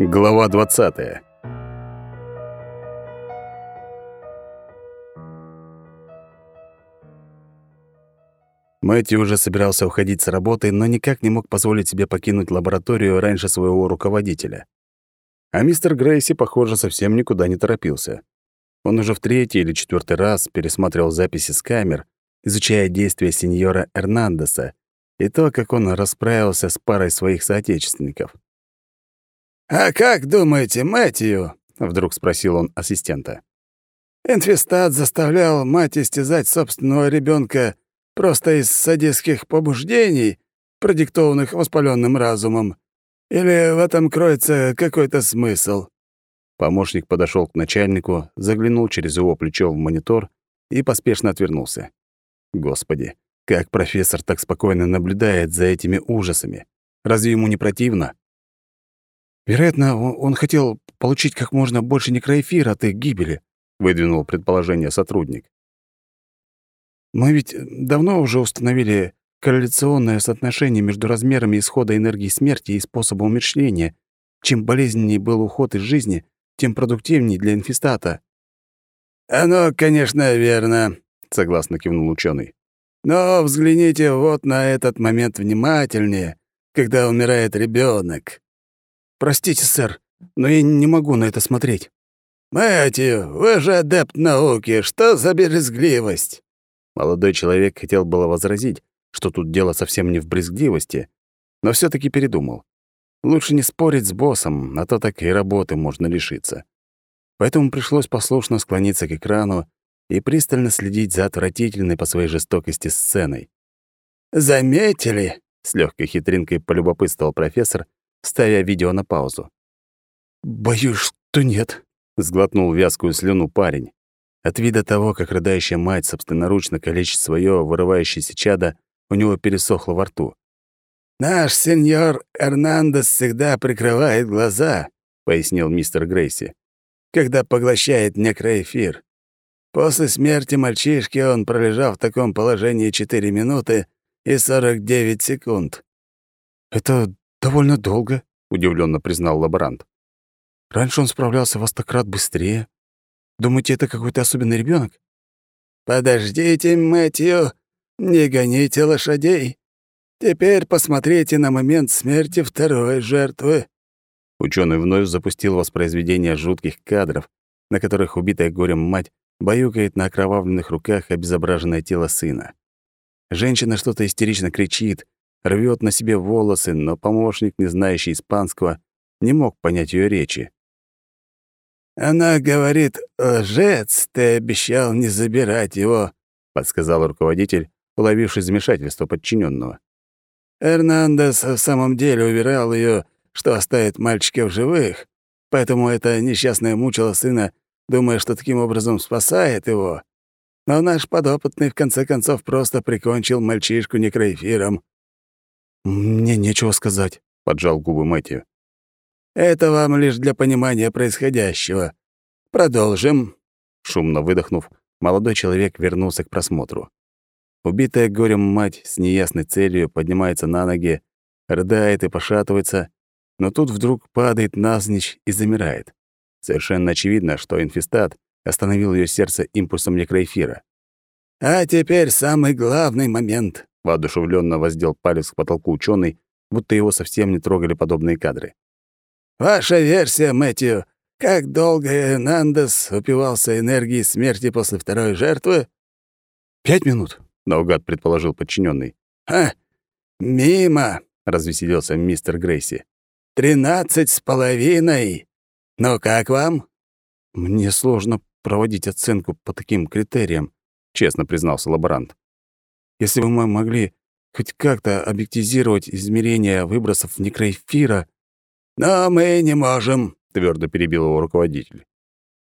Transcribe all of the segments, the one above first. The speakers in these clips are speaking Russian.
Глава 20. Мэтью уже собирался уходить с работы, но никак не мог позволить себе покинуть лабораторию раньше своего руководителя. А мистер Грейси, похоже, совсем никуда не торопился. Он уже в третий или четвертый раз пересматривал записи с камер, изучая действия сеньора Эрнандеса и то, как он расправился с парой своих соотечественников. «А как думаете, Мэтью?» — вдруг спросил он ассистента. «Инфестат заставлял мать истязать собственного ребенка просто из садистских побуждений, продиктованных воспаленным разумом? Или в этом кроется какой-то смысл?» Помощник подошел к начальнику, заглянул через его плечо в монитор и поспешно отвернулся. Господи, как профессор так спокойно наблюдает за этими ужасами? Разве ему не противно? Вероятно, он хотел получить как можно больше некроэфира от их гибели, выдвинул предположение сотрудник. Мы ведь давно уже установили корреляционное соотношение между размерами исхода энергии смерти и способом умерщвления. Чем болезненнее был уход из жизни, тем продуктивнее для инфестата. «Оно, конечно, верно», — согласно кивнул ученый. «Но взгляните вот на этот момент внимательнее, когда умирает ребенок. «Простите, сэр, но я не могу на это смотреть». «Мэтью, вы же адепт науки, что за брезгливость?» Молодой человек хотел было возразить, что тут дело совсем не в брезгливости, но все таки передумал. Лучше не спорить с боссом, а то так и работы можно лишиться. Поэтому пришлось послушно склониться к экрану и пристально следить за отвратительной по своей жестокости сценой. «Заметили?» — с легкой хитринкой полюбопытствовал профессор, ставя видео на паузу. «Боюсь, что нет», — сглотнул вязкую слюну парень. От вида того, как рыдающая мать собственноручно калечит свое вырывающееся чадо, у него пересохло во рту. «Наш сеньор Эрнандес всегда прикрывает глаза», — пояснил мистер Грейси, «когда поглощает некроэфир. После смерти мальчишки он пролежал в таком положении 4 минуты и 49 секунд». «Это «Довольно долго», — удивленно признал лаборант. «Раньше он справлялся во сто крат быстрее. Думаете, это какой-то особенный ребенок? «Подождите, Мэтью, не гоните лошадей. Теперь посмотрите на момент смерти второй жертвы». Ученый вновь запустил воспроизведение жутких кадров, на которых убитая горем мать баюкает на окровавленных руках обезображенное тело сына. Женщина что-то истерично кричит, рвет на себе волосы, но помощник, не знающий испанского, не мог понять ее речи. «Она говорит, лжец, ты обещал не забирать его», — подсказал руководитель, уловивший замешательство подчиненного. «Эрнандес в самом деле уверял ее, что оставит мальчика в живых, поэтому эта несчастная мучила сына, думая, что таким образом спасает его. Но наш подопытный в конце концов просто прикончил мальчишку некроэфиром. «Мне нечего сказать», — поджал губы Мэтью. «Это вам лишь для понимания происходящего. Продолжим». Шумно выдохнув, молодой человек вернулся к просмотру. Убитая горем мать с неясной целью поднимается на ноги, рыдает и пошатывается, но тут вдруг падает навзничь и замирает. Совершенно очевидно, что инфестат остановил ее сердце импульсом некроэфира. «А теперь самый главный момент», воодушевленно воздел палец к потолку ученый, будто его совсем не трогали подобные кадры. «Ваша версия, Мэтью, как долго Эрнандес упивался энергией смерти после второй жертвы?» «Пять минут», — наугад предположил подчиненный. «Ха! Мимо!» — развеселился мистер Грейси. «Тринадцать с половиной! Ну как вам?» «Мне сложно проводить оценку по таким критериям», — честно признался лаборант. Если бы мы могли хоть как-то объектизировать измерения выбросов некроэфира... «Но мы не можем», — твердо перебил его руководитель.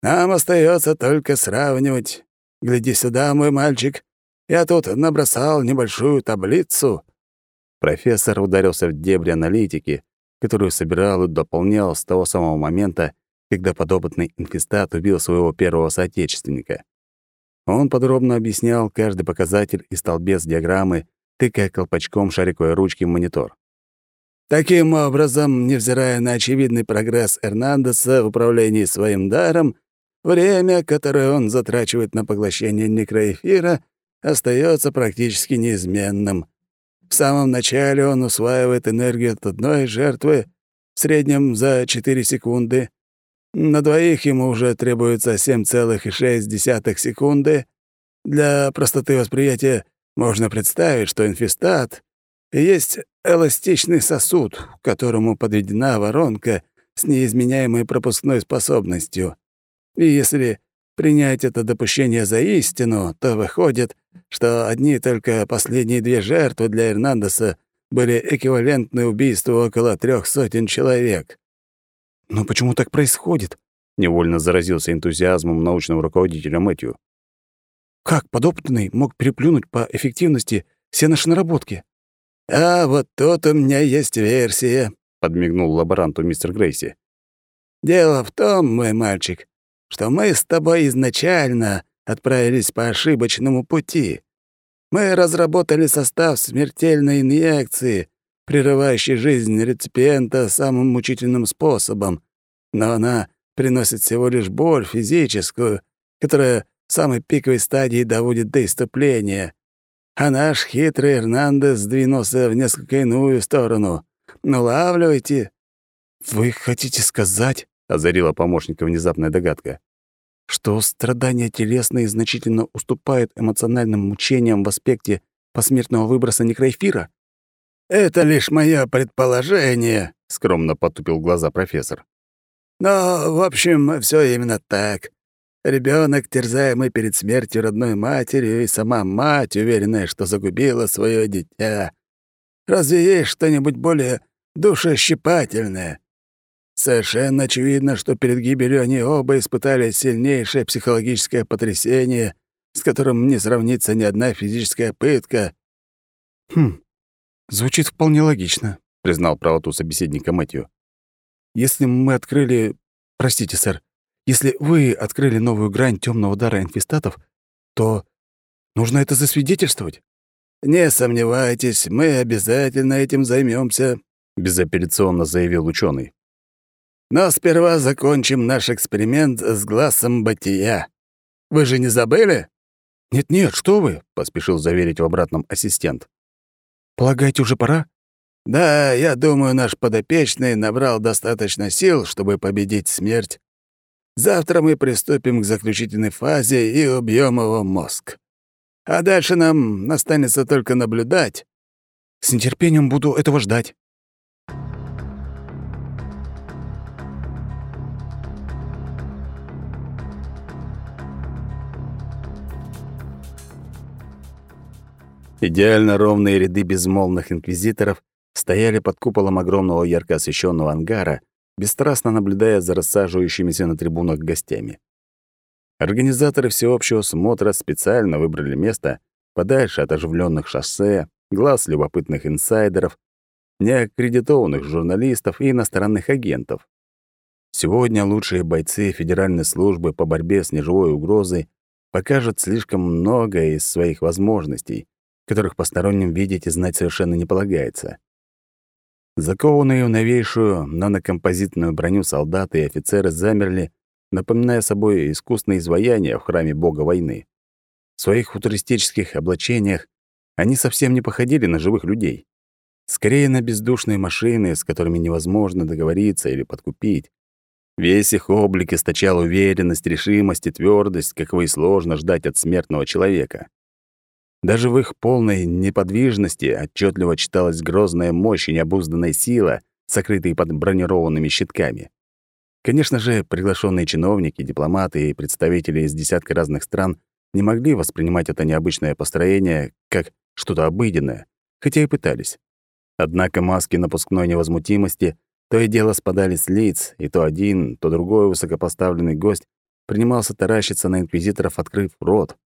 «Нам остается только сравнивать. Гляди сюда, мой мальчик. Я тут набросал небольшую таблицу». Профессор ударился в дебри аналитики, которую собирал и дополнял с того самого момента, когда подопытный инфестат убил своего первого соотечественника. Он подробно объяснял каждый показатель и столбец диаграммы, тыкая колпачком шариковой ручки в монитор. Таким образом, невзирая на очевидный прогресс Эрнандеса в управлении своим даром, время, которое он затрачивает на поглощение некроэфира, остается практически неизменным. В самом начале он усваивает энергию от одной жертвы, в среднем за 4 секунды. На двоих ему уже требуется 7,6 секунды. Для простоты восприятия можно представить, что инфестат есть эластичный сосуд, к которому подведена воронка с неизменяемой пропускной способностью. И если принять это допущение за истину, то выходит, что одни только последние две жертвы для Эрнандеса были эквивалентны убийству около трех сотен человек. «Но почему так происходит?» — невольно заразился энтузиазмом научного руководителя Мэтью. «Как подопытный мог переплюнуть по эффективности все наши наработки?» «А вот тут у меня есть версия», — подмигнул лаборанту мистер Грейси. «Дело в том, мой мальчик, что мы с тобой изначально отправились по ошибочному пути. Мы разработали состав смертельной инъекции, прерывающей жизнь реципиента самым мучительным способом, но она приносит всего лишь боль физическую, которая в самой пиковой стадии доводит до иступления. А наш хитрый Эрнандес сдвинулся в несколько иную сторону. Ну, лавливайте. «Вы хотите сказать?» — озарила помощника внезапная догадка. «Что страдания телесные значительно уступают эмоциональным мучениям в аспекте посмертного выброса некроэфира?» «Это лишь мое предположение», — скромно потупил глаза профессор. «Но, в общем, все именно так. Ребенок, терзаемый перед смертью родной матерью, и сама мать, уверенная, что загубила свое дитя. Разве есть что-нибудь более душещипательное? Совершенно очевидно, что перед гибелью они оба испытали сильнейшее психологическое потрясение, с которым не сравнится ни одна физическая пытка. «Хм, звучит вполне логично», — признал правоту собеседника Мэтью. «Если мы открыли... Простите, сэр, если вы открыли новую грань темного дара инфестатов, то нужно это засвидетельствовать. Не сомневайтесь, мы обязательно этим займемся, безапелляционно заявил ученый. Но сперва закончим наш эксперимент с глазом бытия. Вы же не забыли? Нет-нет, что вы, поспешил заверить в обратном ассистент. Полагаете, уже пора? Да, я думаю, наш подопечный набрал достаточно сил, чтобы победить смерть. Завтра мы приступим к заключительной фазе и убьем его мозг. А дальше нам останется только наблюдать. С нетерпением буду этого ждать. Идеально ровные ряды безмолвных инквизиторов стояли под куполом огромного ярко освещенного ангара, бесстрастно наблюдая за рассаживающимися на трибунах гостями. Организаторы всеобщего смотра специально выбрали место подальше от оживленных шоссе, глаз любопытных инсайдеров, неаккредитованных журналистов и иностранных агентов. Сегодня лучшие бойцы Федеральной службы по борьбе с неживой угрозой покажут слишком много из своих возможностей, которых посторонним видеть и знать совершенно не полагается. Закованные в новейшую нанокомпозитную броню солдаты и офицеры замерли, напоминая собой искусные изваяния в храме бога войны. В своих футуристических облачениях они совсем не походили на живых людей. Скорее на бездушные машины, с которыми невозможно договориться или подкупить. Весь их облик источал уверенность, решимость и твердость, каковой сложно ждать от смертного человека. Даже в их полной неподвижности отчетливо читалась грозная мощь и необузданная сила, сокрытые под бронированными щитками. Конечно же, приглашенные чиновники, дипломаты и представители из десятка разных стран не могли воспринимать это необычное построение как что-то обыденное, хотя и пытались. Однако маски напускной невозмутимости то и дело спадали с лиц, и то один, то другой высокопоставленный гость принимался таращиться на инквизиторов, открыв рот.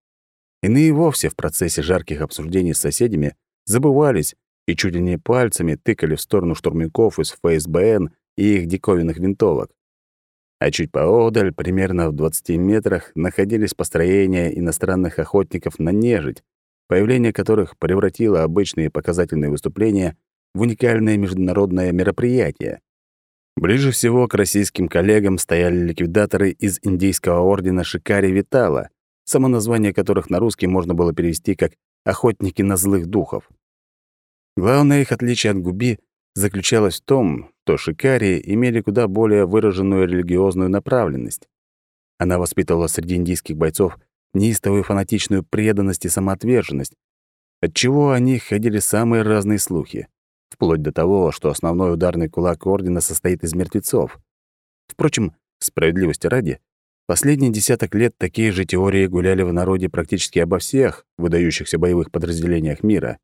Иные вовсе в процессе жарких обсуждений с соседями забывались и чуть ли не пальцами тыкали в сторону штурмяков из ФСБН и их диковинных винтовок. А чуть поодаль, примерно в 20 метрах, находились построения иностранных охотников на нежить, появление которых превратило обычные показательные выступления в уникальное международное мероприятие. Ближе всего к российским коллегам стояли ликвидаторы из индийского ордена Шикари Витала, само название которых на русский можно было перевести как «охотники на злых духов». Главное их отличие от губи заключалось в том, что шикари имели куда более выраженную религиозную направленность. Она воспитывала среди индийских бойцов неистовую фанатичную преданность и самоотверженность, отчего о них ходили самые разные слухи, вплоть до того, что основной ударный кулак Ордена состоит из мертвецов. Впрочем, справедливости ради, последние десяток лет такие же теории гуляли в народе практически обо всех выдающихся боевых подразделениях мира.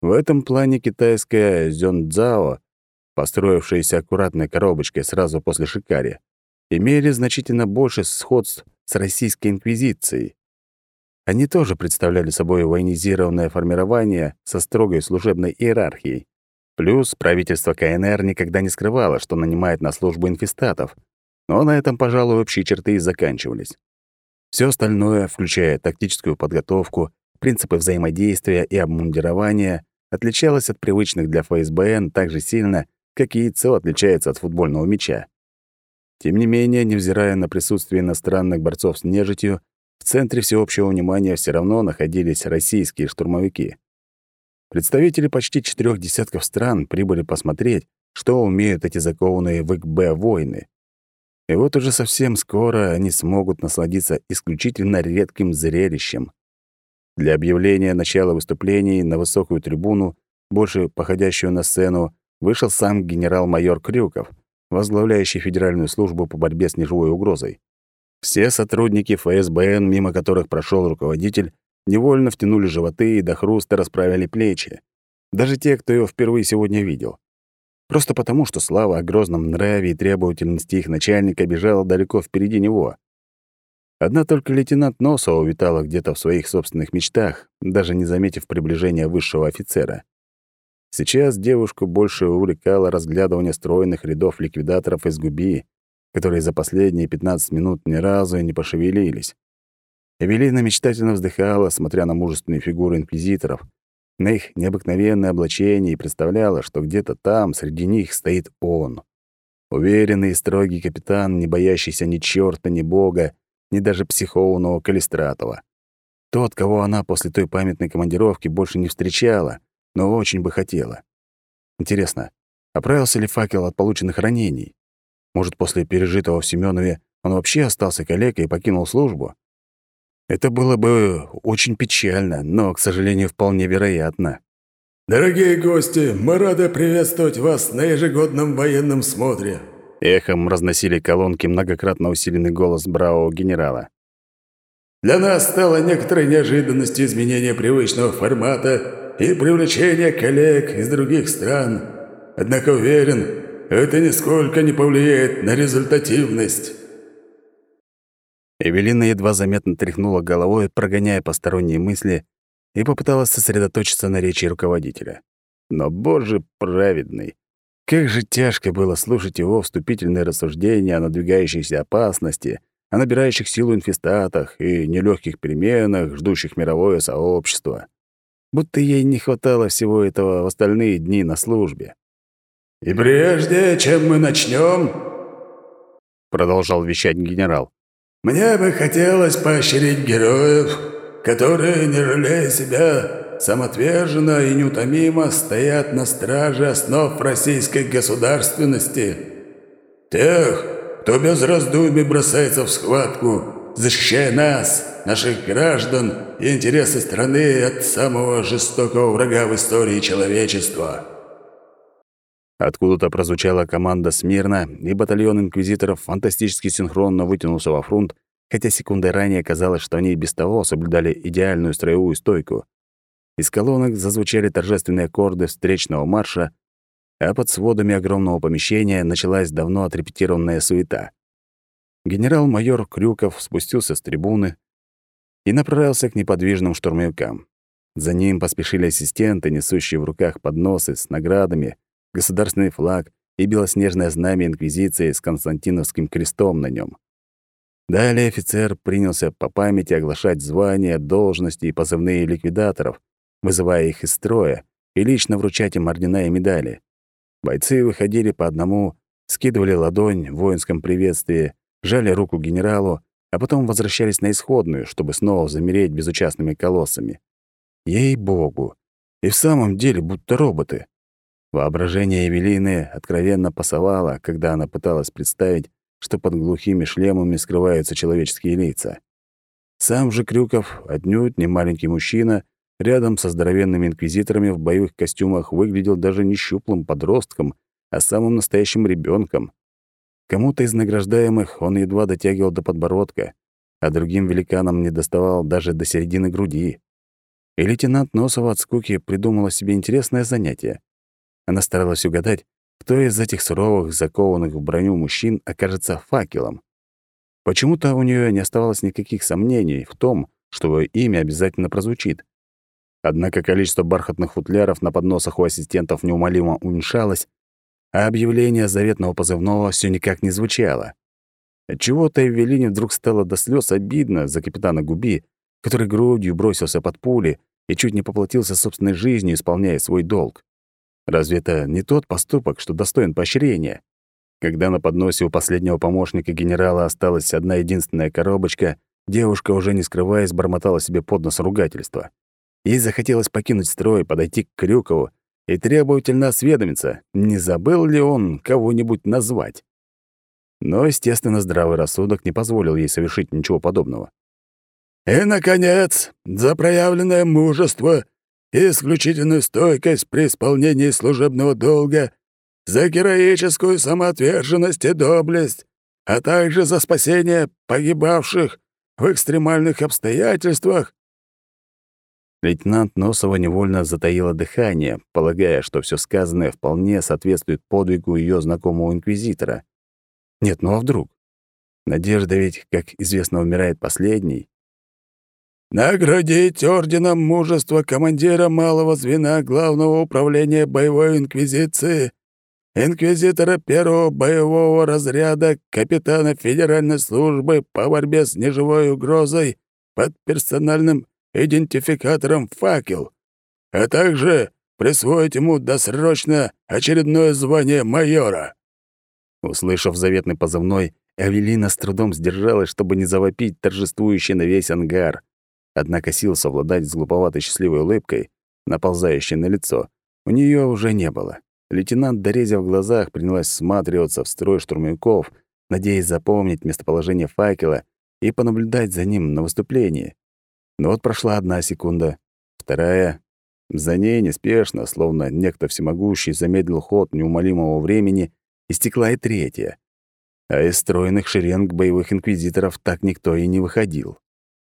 В этом плане китайская зёнцзао, построившаяся аккуратной коробочкой сразу после Шикари, имели значительно больше сходств с Российской Инквизицией. Они тоже представляли собой военизированное формирование со строгой служебной иерархией. Плюс правительство КНР никогда не скрывало, что нанимает на службу инфестатов, но на этом, пожалуй, общие черты и заканчивались. Все остальное, включая тактическую подготовку, принципы взаимодействия и обмундирования, отличалось от привычных для ФСБН так же сильно, как яйцо отличается от футбольного мяча. Тем не менее, невзирая на присутствие иностранных борцов с нежитью, в центре всеобщего внимания все равно находились российские штурмовики. Представители почти четырех десятков стран прибыли посмотреть, что умеют эти закованные в ИКБ воины. И вот уже совсем скоро они смогут насладиться исключительно редким зрелищем. Для объявления начала выступлений на высокую трибуну, больше походящую на сцену, вышел сам генерал-майор Крюков — возглавляющий Федеральную службу по борьбе с неживой угрозой. Все сотрудники ФСБН, мимо которых прошел руководитель, невольно втянули животы и до хруста расправили плечи. Даже те, кто его впервые сегодня видел. Просто потому, что слава о грозном нраве и требовательности их начальника бежала далеко впереди него. Одна только лейтенант Носова витала где-то в своих собственных мечтах, даже не заметив приближения высшего офицера. Сейчас девушку больше увлекало разглядывание стройных рядов ликвидаторов из Губи, которые за последние 15 минут ни разу и не пошевелились. Эвелина мечтательно вздыхала, смотря на мужественные фигуры инквизиторов, на их необыкновенное облачение и представляла, что где-то там, среди них, стоит он. Уверенный и строгий капитан, не боящийся ни чёрта, ни бога, ни даже психованного Калистратова. Тот, кого она после той памятной командировки больше не встречала, но очень бы хотела. Интересно, оправился ли факел от полученных ранений? Может, после пережитого в Семенове он вообще остался калекой и покинул службу? Это было бы очень печально, но, к сожалению, вполне вероятно. «Дорогие гости, мы рады приветствовать вас на ежегодном военном смотре», Эхом разносили колонки многократно усиленный голос бравого генерала. «Для нас стало некоторой неожиданностью изменения привычного формата и привлечение коллег из других стран. Однако уверен, это нисколько не повлияет на результативность». Эвелина едва заметно тряхнула головой, прогоняя посторонние мысли, и попыталась сосредоточиться на речи руководителя. Но, боже праведный, как же тяжко было слушать его вступительные рассуждения о надвигающейся опасности, о набирающих силу инфестатах и нелегких переменах, ждущих мировое сообщество будто ей не хватало всего этого в остальные дни на службе. «И прежде чем мы начнем, продолжал вещать генерал, «мне бы хотелось поощрить героев, которые, не жалея себя, самоотверженно и неутомимо стоят на страже основ российской государственности. Тех, кто без раздумий бросается в схватку, защищая нас, наших граждан и интересы страны от самого жестокого врага в истории человечества». Откуда-то прозвучала команда смирно, и батальон инквизиторов фантастически синхронно вытянулся во фронт, хотя секундой ранее казалось, что они и без того соблюдали идеальную строевую стойку. Из колонок зазвучали торжественные аккорды встречного марша, а под сводами огромного помещения началась давно отрепетированная суета. Генерал-майор Крюков спустился с трибуны, и направился к неподвижным штурмовикам. За ним поспешили ассистенты, несущие в руках подносы с наградами, государственный флаг и белоснежное знамя Инквизиции с Константиновским крестом на нем. Далее офицер принялся по памяти оглашать звания, должности и позывные ликвидаторов, вызывая их из строя и лично вручать им ордена и медали. Бойцы выходили по одному, скидывали ладонь в воинском приветствии, жали руку генералу, а потом возвращались на исходную, чтобы снова замереть безучастными колоссами. Ей-богу! И в самом деле будто роботы. Воображение Евелины откровенно пасовало, когда она пыталась представить, что под глухими шлемами скрываются человеческие лица. Сам же Крюков, отнюдь не маленький мужчина, рядом со здоровенными инквизиторами в боевых костюмах выглядел даже не щуплым подростком, а самым настоящим ребенком. Кому-то из награждаемых он едва дотягивал до подбородка, а другим великанам не доставал даже до середины груди. И лейтенант Носова от скуки придумала себе интересное занятие. Она старалась угадать, кто из этих суровых, закованных в броню мужчин окажется факелом. Почему-то у нее не оставалось никаких сомнений в том, что его имя обязательно прозвучит. Однако количество бархатных футляров на подносах у ассистентов неумолимо уменьшалось, а объявление заветного позывного все никак не звучало. Отчего-то Эвелине вдруг стало до слез обидно за капитана Губи, который грудью бросился под пули и чуть не поплатился собственной жизнью, исполняя свой долг. Разве это не тот поступок, что достоин поощрения? Когда на подносе у последнего помощника генерала осталась одна единственная коробочка, девушка, уже не скрываясь, бормотала себе под нос ругательства. Ей захотелось покинуть строй, подойти к Крюкову и требовательно осведомиться, не забыл ли он кого-нибудь назвать. Но, естественно, здравый рассудок не позволил ей совершить ничего подобного. «И, наконец, за проявленное мужество исключительную стойкость при исполнении служебного долга, за героическую самоотверженность и доблесть, а также за спасение погибавших в экстремальных обстоятельствах». Лейтенант Носова невольно затаила дыхание, полагая, что все сказанное вполне соответствует подвигу ее знакомого инквизитора. Нет, ну а вдруг? Надежда ведь, как известно, умирает последней. Наградить орденом мужества командира малого звена Главного управления боевой инквизиции, инквизитора первого боевого разряда, капитана Федеральной службы по борьбе с неживой угрозой под персональным идентификатором «Факел», а также присвоить ему досрочно очередное звание майора». Услышав заветный позывной, Эвелина с трудом сдержалась, чтобы не завопить торжествующе на весь ангар. Однако сил совладать с глуповатой счастливой улыбкой, наползающей на лицо, у нее уже не было. Лейтенант, дорезя в глазах, принялась всматриваться в строй штурмовиков, надеясь запомнить местоположение факела и понаблюдать за ним на выступлении. Но вот прошла одна секунда, вторая. За ней неспешно, словно некто всемогущий, замедлил ход неумолимого времени, истекла и третья. А из стройных шеренг боевых инквизиторов так никто и не выходил.